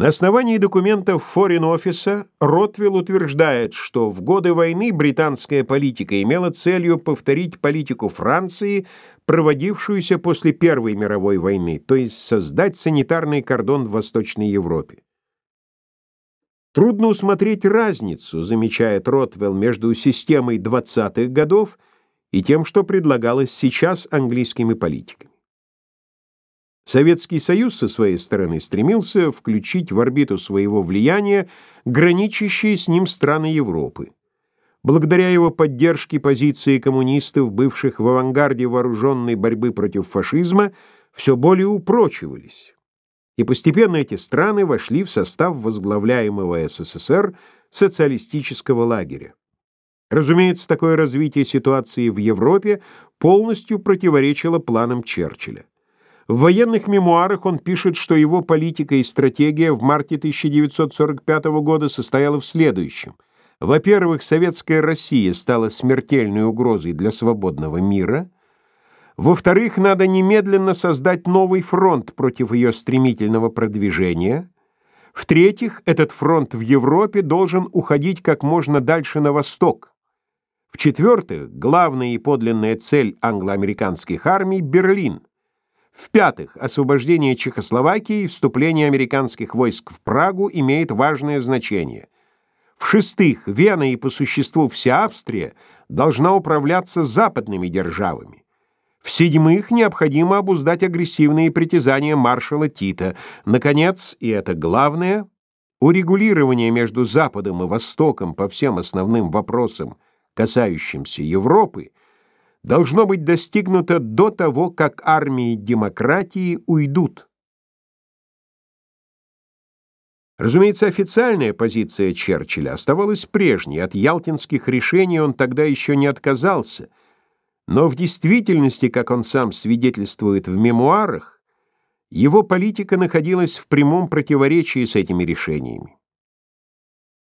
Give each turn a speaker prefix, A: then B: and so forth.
A: На основании документов Форин-офиса Ротвилл утверждает, что в годы войны британская политика имела целью повторить политику Франции, проводившуюся после Первой мировой войны, то есть создать санитарный кордон в Восточной Европе. Трудно усмотреть разницу, замечает Ротвелл, между системой 20-х годов и тем, что предлагалось сейчас английскими политиками. Советский Союз со своей стороны стремился включить в орбиту своего влияния граничащие с ним страны Европы. Благодаря его поддержке позиции коммунистов, бывших в авангарде вооруженной борьбы против фашизма, все более упрочивались. И постепенно эти страны вошли в состав возглавляемого СССР социалистического лагеря. Разумеется, такое развитие ситуации в Европе полностью противоречило планам Черчилля. В военных мемуарах он пишет, что его политика и стратегия в марте 1945 года состояла в следующем. Во-первых, советская Россия стала смертельной угрозой для свободного мира. Во-вторых, надо немедленно создать новый фронт против ее стремительного продвижения. В-третьих, этот фронт в Европе должен уходить как можно дальше на восток. В-четвертых, главная и подлинная цель англо-американских армий – Берлин – в-пятых, освобождение Чехословакии и вступление американских войск в Прагу имеет важное значение. В-шестых, Вена и по существу вся Австрия должна управляться западными державами. В-седьмых, необходимо обуздать агрессивные притязания маршала Тита. Наконец, и это главное, урегулирование между Западом и Востоком по всем основным вопросам, касающимся Европы, должно быть достигнуто до того, как армии демократии уйдут. Разумеется, официальная позиция Черчилля оставалась прежней, от ялтинских решений он тогда еще не отказался, но в действительности, как он сам свидетельствует в мемуарах, его политика находилась в прямом противоречии с этими решениями.